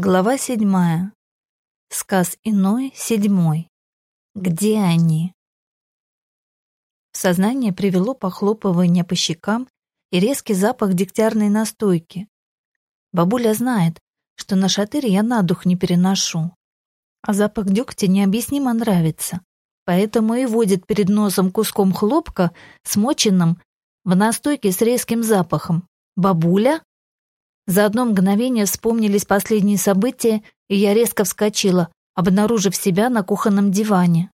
Глава седьмая. Сказ иной, седьмой. Где они? В сознание привело похлопывание по щекам и резкий запах дегтярной настойки. Бабуля знает, что на шатырь я на дух не переношу. А запах дегтя необъяснимо нравится, поэтому и водит перед носом куском хлопка, смоченным в настойке с резким запахом. «Бабуля?» За одно мгновение вспомнились последние события, и я резко вскочила, обнаружив себя на кухонном диване.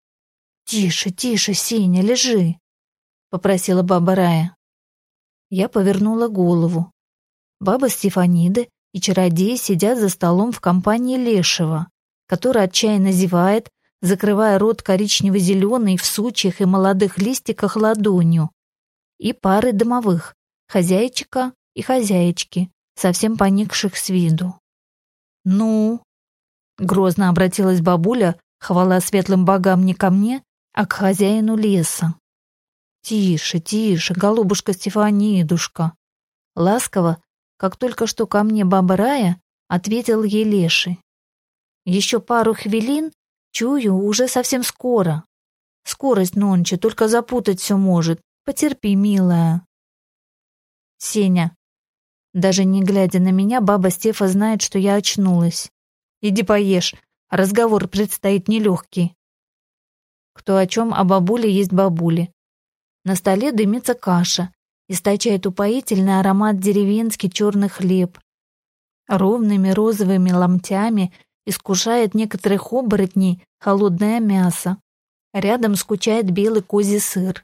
«Тише, тише, Сеня, лежи», — попросила баба Рая. Я повернула голову. Баба Стефанида и чародей сидят за столом в компании Лешего, который отчаянно зевает, закрывая рот коричнево-зеленый в сучьях и молодых листиках ладонью, и пары домовых, хозяйчика и хозяечки, совсем поникших с виду. «Ну?» — грозно обратилась бабуля, хвала светлым богам не ко мне, а к хозяину леса. «Тише, тише, голубушка Стефанидушка!» Ласково, как только что ко мне баба Рая, ответил ей леший. «Еще пару хвилин, чую, уже совсем скоро. Скорость нонче, только запутать все может. Потерпи, милая». «Сеня, даже не глядя на меня, баба Стефа знает, что я очнулась. Иди поешь, разговор предстоит нелегкий. Кто о чем, а бабуле есть бабули. На столе дымится каша, источает упоительный аромат деревенский черный хлеб. Ровными розовыми ломтями искушает некоторых оборотней холодное мясо. Рядом скучает белый козий сыр.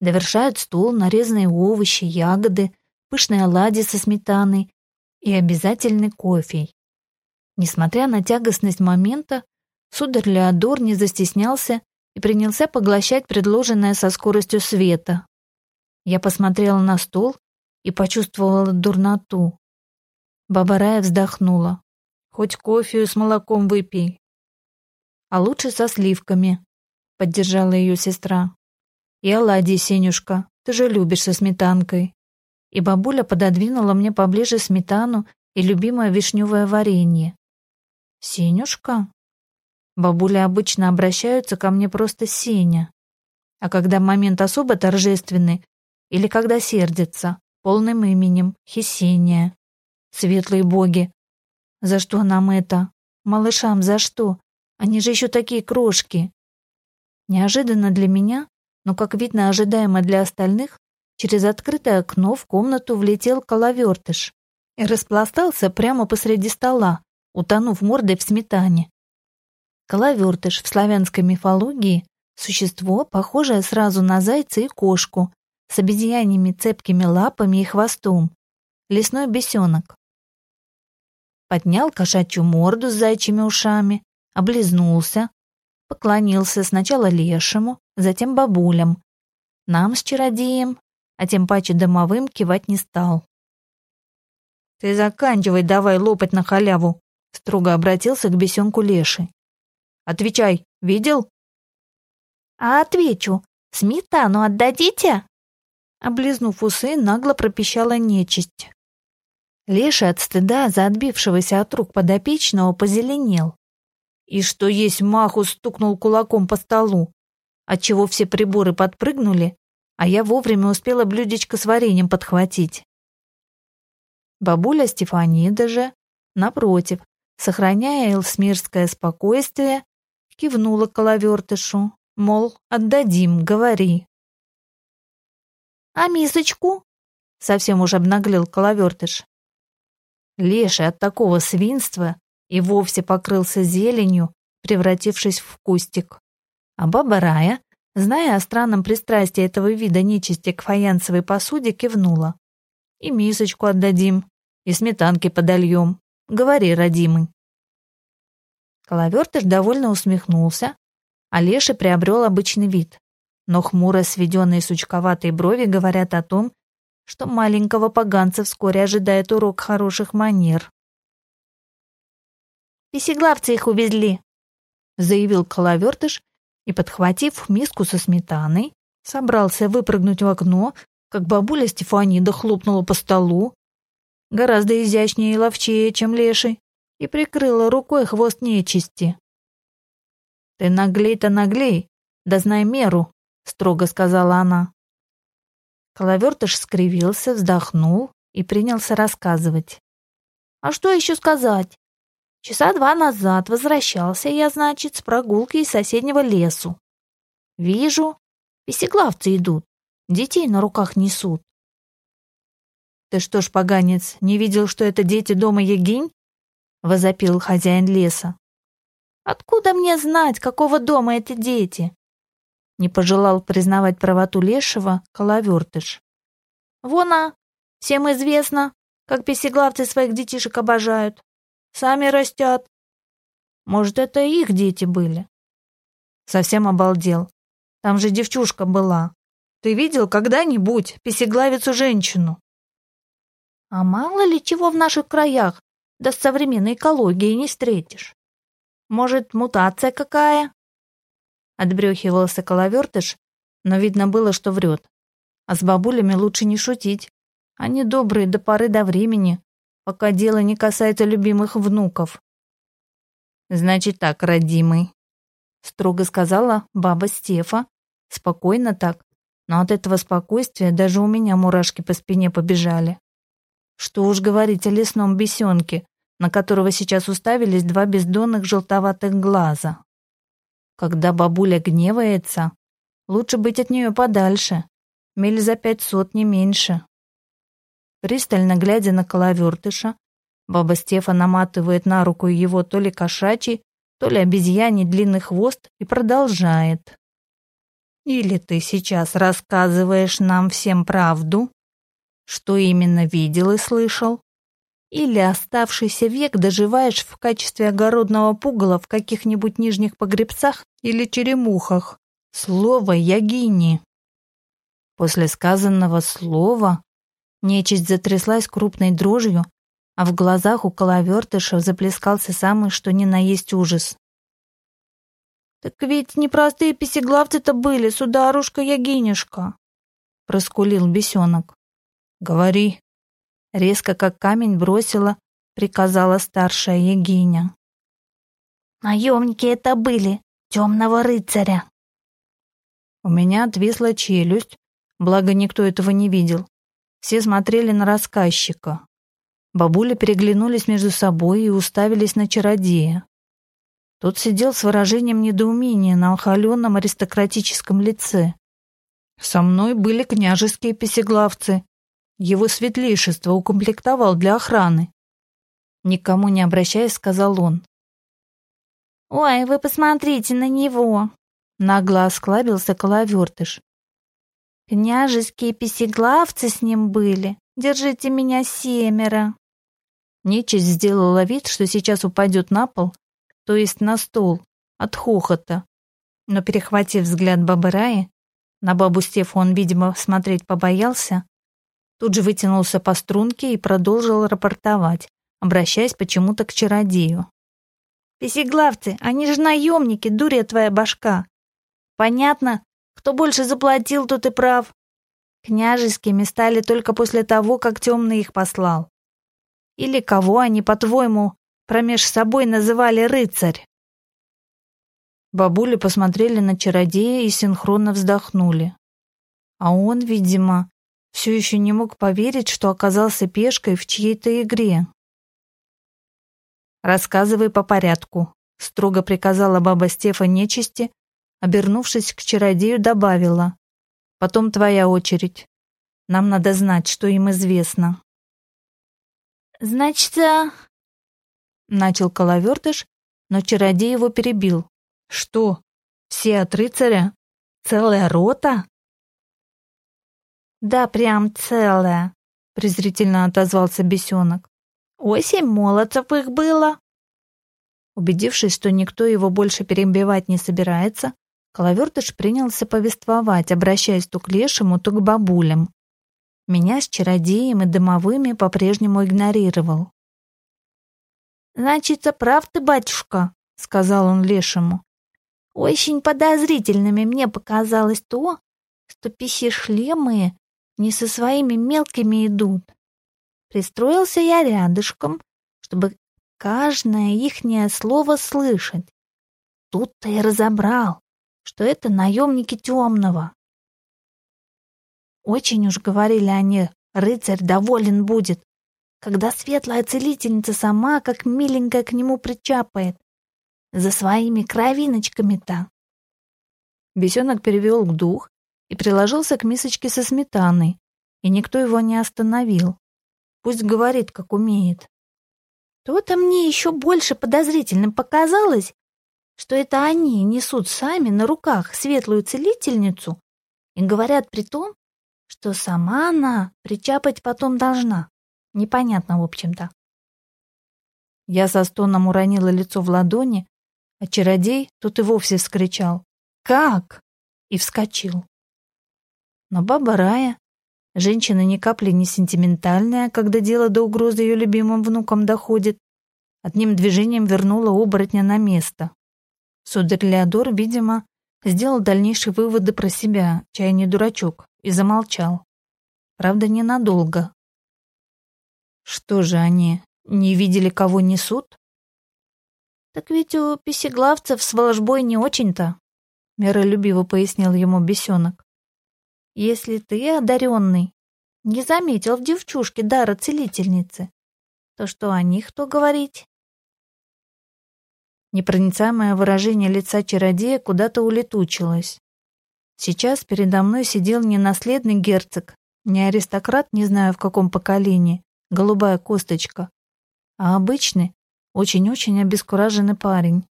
Довершают стол нарезанные овощи, ягоды — пышные оладьи со сметаной и обязательный кофе. Несмотря на тягостность момента, сударь Леодор не застеснялся и принялся поглощать предложенное со скоростью света. Я посмотрела на стол и почувствовала дурноту. Баба Рая вздохнула. «Хоть кофе с молоком выпей». «А лучше со сливками», — поддержала ее сестра. «И оладьи, Сенюшка, ты же любишь со сметанкой» и бабуля пододвинула мне поближе сметану и любимое вишневое варенье. «Сенюшка?» Бабуля обычно обращаются ко мне просто Сеня. А когда момент особо торжественный или когда сердится, полным именем Хисения. Светлые боги. За что нам это? Малышам за что? Они же еще такие крошки. Неожиданно для меня, но, как видно, ожидаемо для остальных, Через открытое окно в комнату влетел коловертыш и распластался прямо посреди стола, утонув мордой в сметане. Коловертыш в славянской мифологии — существо, похожее сразу на зайца и кошку, с обезьяньями цепкими лапами и хвостом. Лесной бесенок. Поднял кошачью морду с зайчими ушами, облизнулся, поклонился сначала лешему, затем бабулям, нам с чародеем а тем паче домовым кивать не стал. «Ты заканчивай давай лопать на халяву», — строго обратился к бесенку Леший. «Отвечай, видел?» «А отвечу. Сметану отдадите?» Облизнув усы, нагло пропищала нечисть. Леша от стыда за отбившегося от рук подопечного позеленел. И что есть маху стукнул кулаком по столу, отчего все приборы подпрыгнули, а я вовремя успела блюдечко с вареньем подхватить. Бабуля Стефанида же, напротив, сохраняя элсмирское спокойствие, кивнула коловертышу, мол, отдадим, говори. «А мисочку?» — совсем уж обнаглел коловертыш. Леший от такого свинства и вовсе покрылся зеленью, превратившись в кустик. А баба Рая Зная о странном пристрастии этого вида нечисти к фаянсовой посуде, кивнула. «И мисочку отдадим, и сметанки подольем. Говори, родимый». Коловертыш довольно усмехнулся, а Леша приобрел обычный вид. Но хмуро сведенные сучковатые брови говорят о том, что маленького поганца вскоре ожидает урок хороших манер. «Песеглавцы их увезли», — заявил Коловертыш и, подхватив миску со сметаной, собрался выпрыгнуть в окно, как бабуля Стефанида хлопнула по столу. Гораздо изящнее и ловчее, чем леший. и прикрыла рукой хвост нечисти. «Ты наглей-то наглей, да знай меру», — строго сказала она. Коловертыш скривился, вздохнул и принялся рассказывать. «А что еще сказать? Часа два назад возвращался я, значит, с прогулки из соседнего лесу. Вижу, песеглавцы идут, детей на руках несут. «Ты что ж, поганец, не видел, что это дети дома Егинь?» — возопил хозяин леса. «Откуда мне знать, какого дома это дети?» Не пожелал признавать правоту Лешего Коловертыш. «Вон, а, всем известно, как песеглавцы своих детишек обожают. Сами растят. Может, это их дети были? Совсем обалдел. Там же девчушка была. Ты видел когда-нибудь песеглавицу женщину? А мало ли чего в наших краях, да с современной экологией не встретишь. Может, мутация какая? Отбрехивался коловертыш, но видно было, что врет. А с бабулями лучше не шутить. Они добрые до поры до времени, пока дело не касается любимых внуков. Значит так, родимый, строго сказала баба Стефа, спокойно так, но от этого спокойствия даже у меня мурашки по спине побежали. Что уж говорить о лесном бесенке, на которого сейчас уставились два бездонных желтоватых глаза. Когда бабуля гневается, лучше быть от нее подальше, миль за пятьсот не меньше. Пристально глядя на коловертыша, баба Стефа наматывает на руку его то ли кошачий, то ли обезьяний длинный хвост и продолжает. «Или ты сейчас рассказываешь нам всем правду, что именно видел и слышал, или оставшийся век доживаешь в качестве огородного пугала в каких-нибудь нижних погребцах или черемухах. Слово Ягини». После сказанного слова Нечисть затряслась крупной дрожью, а в глазах у коловертыша заплескался самый что ни на есть ужас. «Так ведь непростые песеглавцы-то были, сударушка Ягинюшка!» — проскулил бесенок. «Говори!» — резко как камень бросила, приказала старшая Ягиня. «Наемники это были, темного рыцаря!» У меня отвисла челюсть, благо никто этого не видел. Все смотрели на рассказчика. Бабули переглянулись между собой и уставились на чародея. Тот сидел с выражением недоумения на охаленном аристократическом лице. Со мной были княжеские песеглавцы. Его светлейшество укомплектовал для охраны. Никому не обращаясь, сказал он. «Ой, вы посмотрите на него!» Нагло осклабился коловертыш. Княжеские песеглавцы с ним были. Держите меня семеро. Нечисть сделала вид, что сейчас упадет на пол, то есть на стол, от хохота. Но, перехватив взгляд бабы Раи, на бабу Стефу он, видимо, смотреть побоялся, тут же вытянулся по струнке и продолжил рапортовать, обращаясь почему-то к чародею. «Песеглавцы, они же наемники, дуря твоя башка. Понятно, кто больше заплатил, тот и прав. Княжескими стали только после того, как темный их послал. Или кого они, по-твоему, промеж собой называли рыцарь? Бабули посмотрели на чародея и синхронно вздохнули. А он, видимо, все еще не мог поверить, что оказался пешкой в чьей-то игре. «Рассказывай по порядку», — строго приказала баба Стефа нечисти, Обернувшись к чародею, добавила. «Потом твоя очередь. Нам надо знать, что им известно». «Значит, а...» Начал коловертыш, но чародей его перебил. «Что? Все от рыцаря? Целая рота?» «Да, прям целая», — презрительно отозвался бесенок. «Восемь молодцев их было». Убедившись, что никто его больше перебивать не собирается, Коловертыш принялся повествовать, обращаясь то к лешему, то к бабулям. Меня с чародеем и домовыми по-прежнему игнорировал. «Значит, прав ты, батюшка», — сказал он лешему. «Очень подозрительными мне показалось то, что пищешлемые не со своими мелкими идут. Пристроился я рядышком, чтобы каждое ихнее слово слышать. Тут-то и разобрал, что это наемники темного. Очень уж говорили они, рыцарь доволен будет, когда светлая целительница сама, как миленькая, к нему причапает. За своими кровиночками-то. Бесенок перевел дух и приложился к мисочке со сметаной, и никто его не остановил. Пусть говорит, как умеет. То-то мне еще больше подозрительным показалось, что это они несут сами на руках светлую целительницу и говорят при том, что сама она причапать потом должна. Непонятно, в общем-то. Я со стоном уронила лицо в ладони, а чародей тут и вовсе вскричал «Как?» и вскочил. Но баба Рая, женщина ни капли не сентиментальная, когда дело до угрозы ее любимым внукам доходит, одним движением вернула оборотня на место. Сударь Леодор, видимо, сделал дальнейшие выводы про себя, чай не дурачок, и замолчал. Правда, ненадолго. Что же они, не видели, кого несут? Так ведь у писеглавцев с волжбой не очень-то, миролюбиво пояснил ему бесенок. Если ты, одаренный, не заметил в девчушке дара целительницы, то что о них то говорить? Непроницаемое выражение лица чародея куда-то улетучилось. Сейчас передо мной сидел не наследный герцог, не аристократ, не знаю в каком поколении, голубая косточка, а обычный, очень-очень обескураженный парень.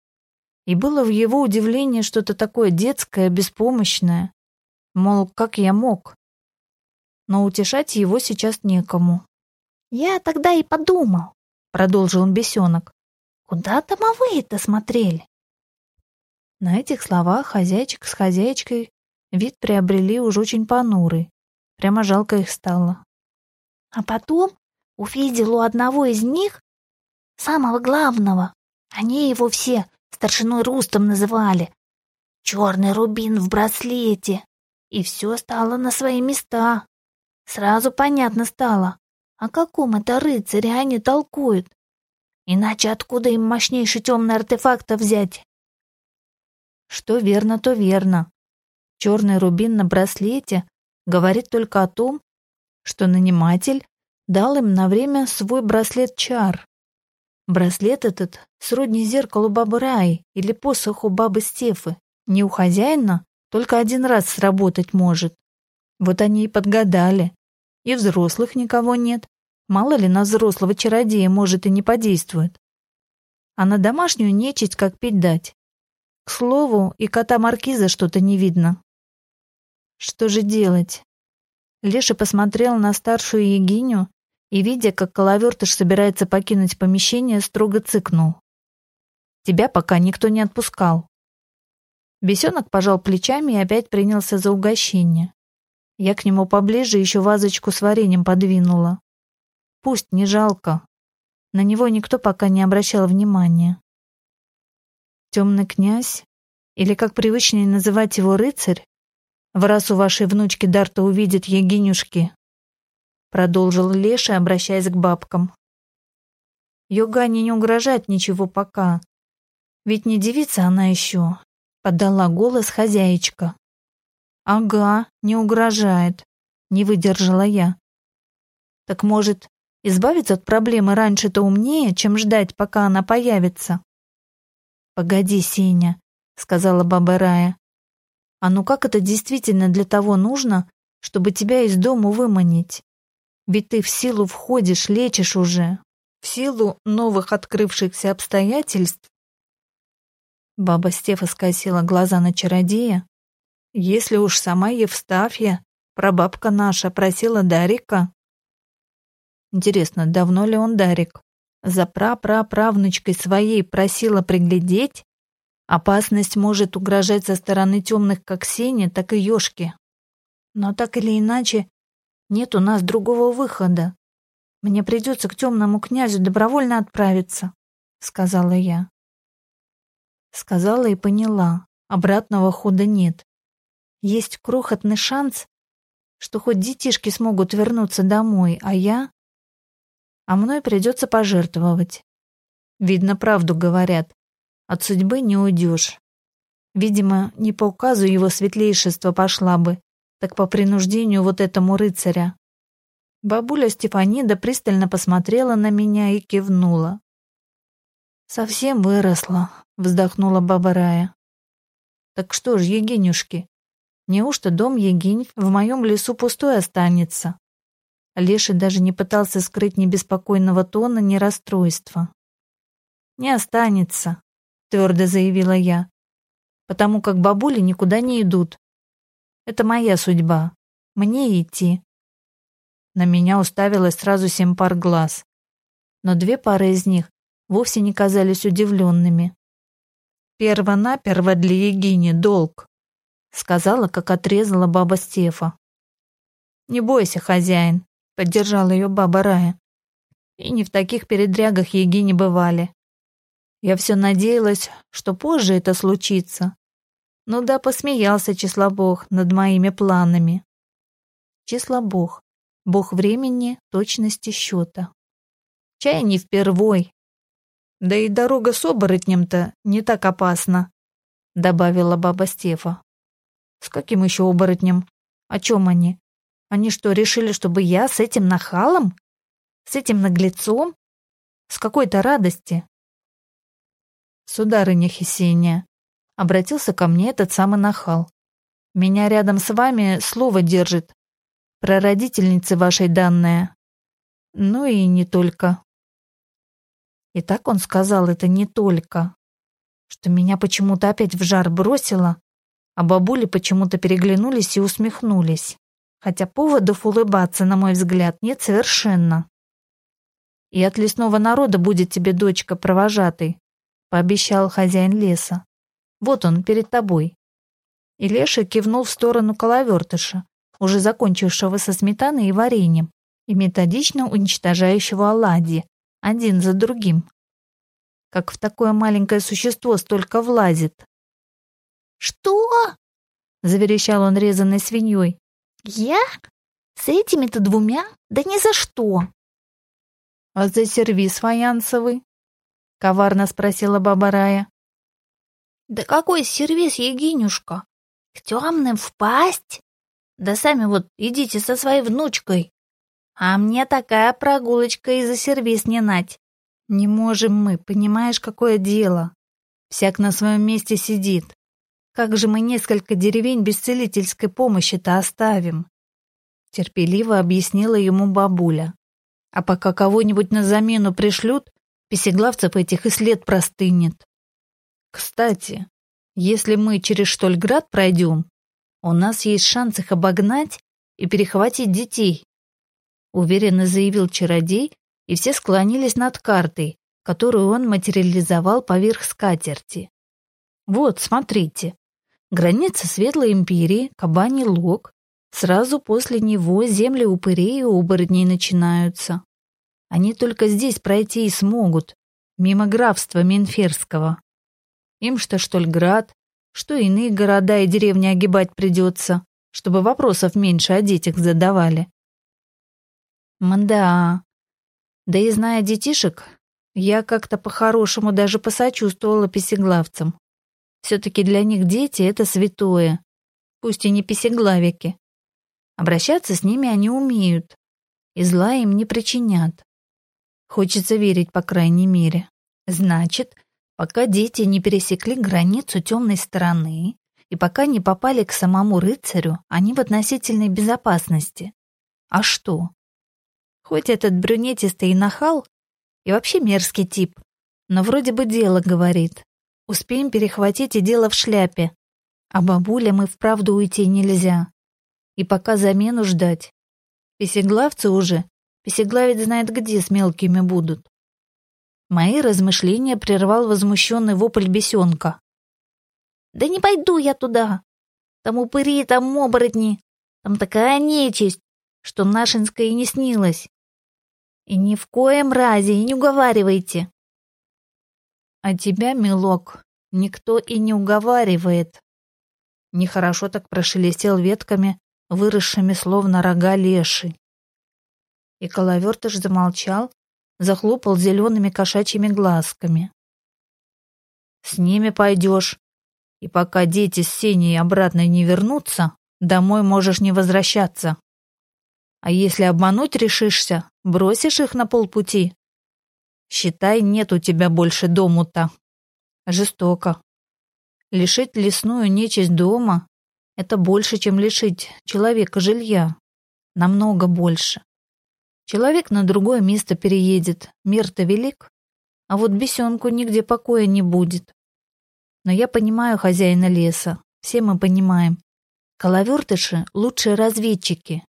И было в его удивлении что-то такое детское, беспомощное. Мол, как я мог? Но утешать его сейчас некому. «Я тогда и подумал», — продолжил бесенок. «Куда домовые-то смотрели?» На этих словах хозяйчик с хозяйкой вид приобрели уж очень понурый. Прямо жалко их стало. А потом увидел у одного из них, самого главного, они его все старшиной Рустом называли, черный рубин в браслете, и все стало на свои места. Сразу понятно стало, о каком это рыцаре они толкуют. Иначе откуда им мощнейший темный артефакт взять? Что верно, то верно. Черный рубин на браслете говорит только о том, что наниматель дал им на время свой браслет-чар. Браслет этот сродни зеркалу бабы Раи или посоху бабы Стефы. Не у хозяина, только один раз сработать может. Вот они и подгадали. И взрослых никого нет. Мало ли на взрослого чародея может и не подействует. А на домашнюю нечисть как пить дать. К слову, и кота Маркиза что-то не видно. Что же делать? Леша посмотрел на старшую Егиню и, видя, как коловертыш собирается покинуть помещение, строго цыкнул. «Тебя пока никто не отпускал». Бесенок пожал плечами и опять принялся за угощение. Я к нему поближе еще вазочку с вареньем подвинула. Пусть не жалко. На него никто пока не обращал внимания. Темный князь, или как привычнее называть его рыцарь, в раз у вашей внучки Дарта увидит Егинюшки, продолжил Леша, обращаясь к бабкам. Йогане не угрожает ничего пока. Ведь не девица она еще, подала голос хозяечка. Ага, не угрожает, не выдержала я. Так может, избавиться от проблемы раньше-то умнее, чем ждать, пока она появится? Погоди, Сеня, сказала баба Рая. А ну как это действительно для того нужно, чтобы тебя из дому выманить? Ведь ты в силу входишь, лечишь уже. В силу новых открывшихся обстоятельств. Баба Стефа скосила глаза на чародея. Если уж сама Евстафья, прабабка наша, просила Дарика. Интересно, давно ли он Дарик? За прапраправнучкой своей просила приглядеть? Опасность может угрожать со стороны темных как Сеня, так и Ёшки. Но так или иначе, нет у нас другого выхода. Мне придется к темному князю добровольно отправиться, сказала я. Сказала и поняла, обратного хода нет. Есть крохотный шанс, что хоть детишки смогут вернуться домой, а я... А мной придется пожертвовать. Видно, правду говорят. От судьбы не уйдешь. Видимо, не по указу его светлейшества пошла бы, так по принуждению вот этому рыцаря. Бабуля Степанида пристально посмотрела на меня и кивнула. «Совсем выросла», — вздохнула баба Рая. «Так что ж, Егинюшки, неужто дом Егинь в моем лесу пустой останется?» Леший даже не пытался скрыть ни беспокойного тона, ни расстройства. «Не останется», — твердо заявила я, «потому как бабули никуда не идут. Это моя судьба. Мне идти». На меня уставилось сразу семь пар глаз, но две пары из них вовсе не казались удивленными. «Перво-наперво для Егини долг», — сказала, как отрезала баба Стефа. «Не бойся, хозяин», — поддержала ее баба Рая. И не в таких передрягах Егине бывали. Я все надеялась, что позже это случится. Ну да, посмеялся числобог над моими планами. Числобог. Бог времени, точности счета. Чай не впервой. Да и дорога с оборотнем-то не так опасна, добавила баба Стефа. С каким еще оборотнем? О чем они? Они что, решили, чтобы я с этим нахалом? С этим наглецом? С какой-то радости? «Сударыня Хесения», — обратился ко мне этот самый нахал. «Меня рядом с вами слово держит. Прародительницы вашей данная. Ну и не только». И так он сказал это не только. Что меня почему-то опять в жар бросило, а бабули почему-то переглянулись и усмехнулись. Хотя поводов улыбаться, на мой взгляд, нет совершенно. И от лесного народа будет тебе дочка провожатой, пообещал хозяин леса. Вот он, перед тобой. И Леша кивнул в сторону коловертыша, уже закончившего со сметаной и вареньем, и методично уничтожающего оладьи, один за другим. Как в такое маленькое существо столько влазит. «Что?» — заверещал он резаной свиньей. «Я? С этими-то двумя? Да ни за что!» «А за сервис фаянсовый?» — коварно спросила баба Рая. «Да какой сервис, Егинюшка? К темным впасть? Да сами вот идите со своей внучкой. А мне такая прогулочка и за сервис не нать. Не можем мы, понимаешь, какое дело? Всяк на своем месте сидит. Как же мы несколько деревень без целительской помощи-то оставим?» Терпеливо объяснила ему бабуля. «А пока кого-нибудь на замену пришлют, Песеглавцев этих и след простынет. Кстати, если мы через Штольград пройдем, у нас есть шанс их обогнать и перехватить детей. Уверенно заявил чародей, и все склонились над картой, которую он материализовал поверх скатерти. Вот, смотрите. Граница Светлой Империи, Кабаний Лог. Сразу после него земли упырей и оборотней начинаются. Они только здесь пройти и смогут, мимо графства Менферского. Им что Штольград, что иные города и деревни огибать придется, чтобы вопросов меньше о детях задавали. Мда. Да и зная детишек, я как-то по-хорошему даже посочувствовала песеглавцам. Все-таки для них дети — это святое, пусть и не песеглавики. Обращаться с ними они умеют, и зла им не причинят. Хочется верить, по крайней мере. Значит, пока дети не пересекли границу темной стороны и пока не попали к самому рыцарю, они в относительной безопасности. А что? Хоть этот брюнетистый и нахал, и вообще мерзкий тип, но вроде бы дело говорит. Успеем перехватить и дело в шляпе. А бабулям и вправду уйти нельзя. И пока замену ждать. Песеглавцы уже Песеглавец знает, где с мелкими будут. Мои размышления прервал возмущенный вопль бесенка. «Да не пойду я туда! Там упыри, там оборотни, там такая нечисть, что нашинская и не снилась. И ни в коем разе и не уговаривайте!» «А тебя, милок, никто и не уговаривает!» Нехорошо так прошелестел ветками, выросшими словно рога леши. И Коловертыш замолчал, захлопал зелеными кошачьими глазками. С ними пойдешь, и пока дети с Сеней обратно не вернутся, домой можешь не возвращаться. А если обмануть решишься, бросишь их на полпути. Считай, нет у тебя больше дому-то. Жестоко. Лишить лесную нечисть дома — это больше, чем лишить человека жилья. Намного больше. Человек на другое место переедет, мир-то велик, а вот бесенку нигде покоя не будет. Но я понимаю хозяина леса, все мы понимаем. Коловертыши — лучшие разведчики.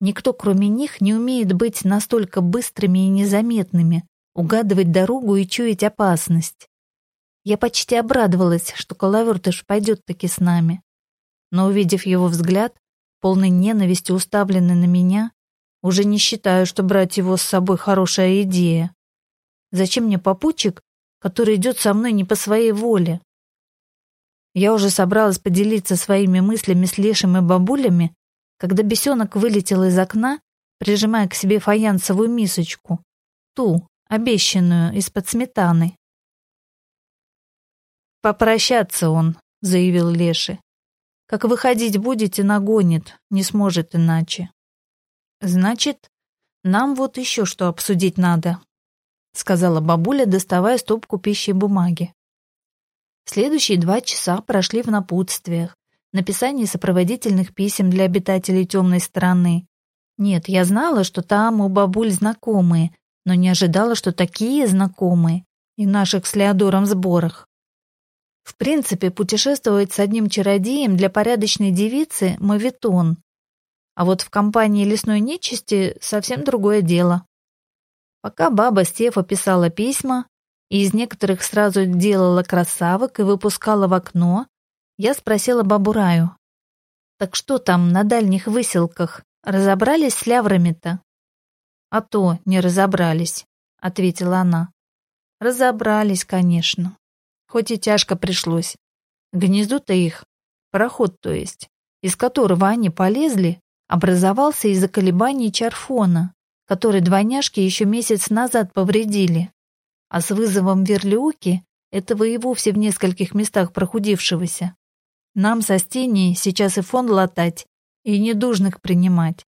Никто, кроме них, не умеет быть настолько быстрыми и незаметными, угадывать дорогу и чуять опасность. Я почти обрадовалась, что Коловертыш пойдет таки с нами. Но, увидев его взгляд, полный ненависти уставленный на меня, уже не считаю, что брать его с собой хорошая идея. Зачем мне попутчик, который идет со мной не по своей воле? Я уже собралась поделиться своими мыслями с Лешим и бабулями, когда бесенок вылетел из окна, прижимая к себе фаянсовую мисочку, ту, обещанную, из-под сметаны. «Попрощаться он», — заявил Леший. «Как выходить будете, нагонит, не сможет иначе». «Значит, нам вот еще что обсудить надо», — сказала бабуля, доставая стопку пищи и бумаги. Следующие два часа прошли в напутствиях, написании сопроводительных писем для обитателей темной страны. Нет, я знала, что там у бабуль знакомые, но не ожидала, что такие знакомые и в наших с Леодором сборах. В принципе, путешествовать с одним чародеем для порядочной девицы – мавитон. А вот в компании лесной нечисти совсем другое дело. Пока баба Стефа писала письма, и из некоторых сразу делала красавок и выпускала в окно, я спросила бабу Раю. «Так что там на дальних выселках? Разобрались с ляврами-то?» «А то не разобрались», — ответила она. «Разобрались, конечно. Хоть и тяжко пришлось. Гнездо-то их, проход то есть, из которого они полезли, образовался из-за колебаний чарфона, который двойняшки еще месяц назад повредили. А с вызовом верлиуки, этого и вовсе в нескольких местах прохудившегося. Нам со Стеней сейчас и фон латать, и недужных принимать.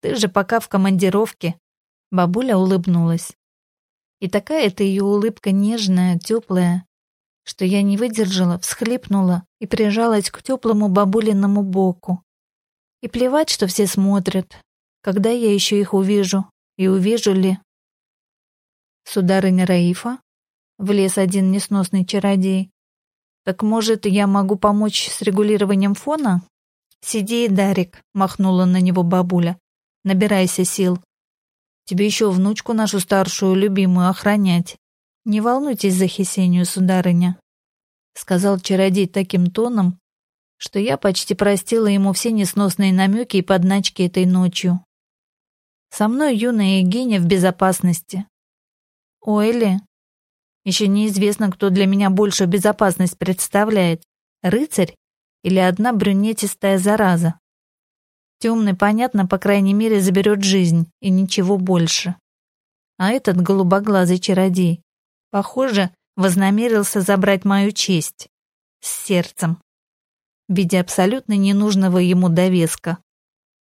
Ты же пока в командировке. Бабуля улыбнулась. И такая это ее улыбка нежная, теплая, что я не выдержала, всхлипнула и прижалась к теплому бабулиному боку. И плевать, что все смотрят, когда я еще их увижу, и увижу ли. Сударыня Раифа? Влез один несносный чародей. Так может, я могу помочь с регулированием фона? Сиди, Дарик, махнула на него бабуля. Набирайся сил. Тебе еще внучку нашу старшую любимую охранять. «Не волнуйтесь за Хесению, сударыня», — сказал чародей таким тоном, что я почти простила ему все несносные намеки и подначки этой ночью. Со мной юная Евгения в безопасности. Ойли, еще неизвестно, кто для меня большую безопасность представляет, рыцарь или одна брюнетистая зараза. Темный, понятно, по крайней мере, заберет жизнь и ничего больше. А этот голубоглазый чародей Похоже, вознамерился забрать мою честь. С сердцем. В виде абсолютно ненужного ему довеска.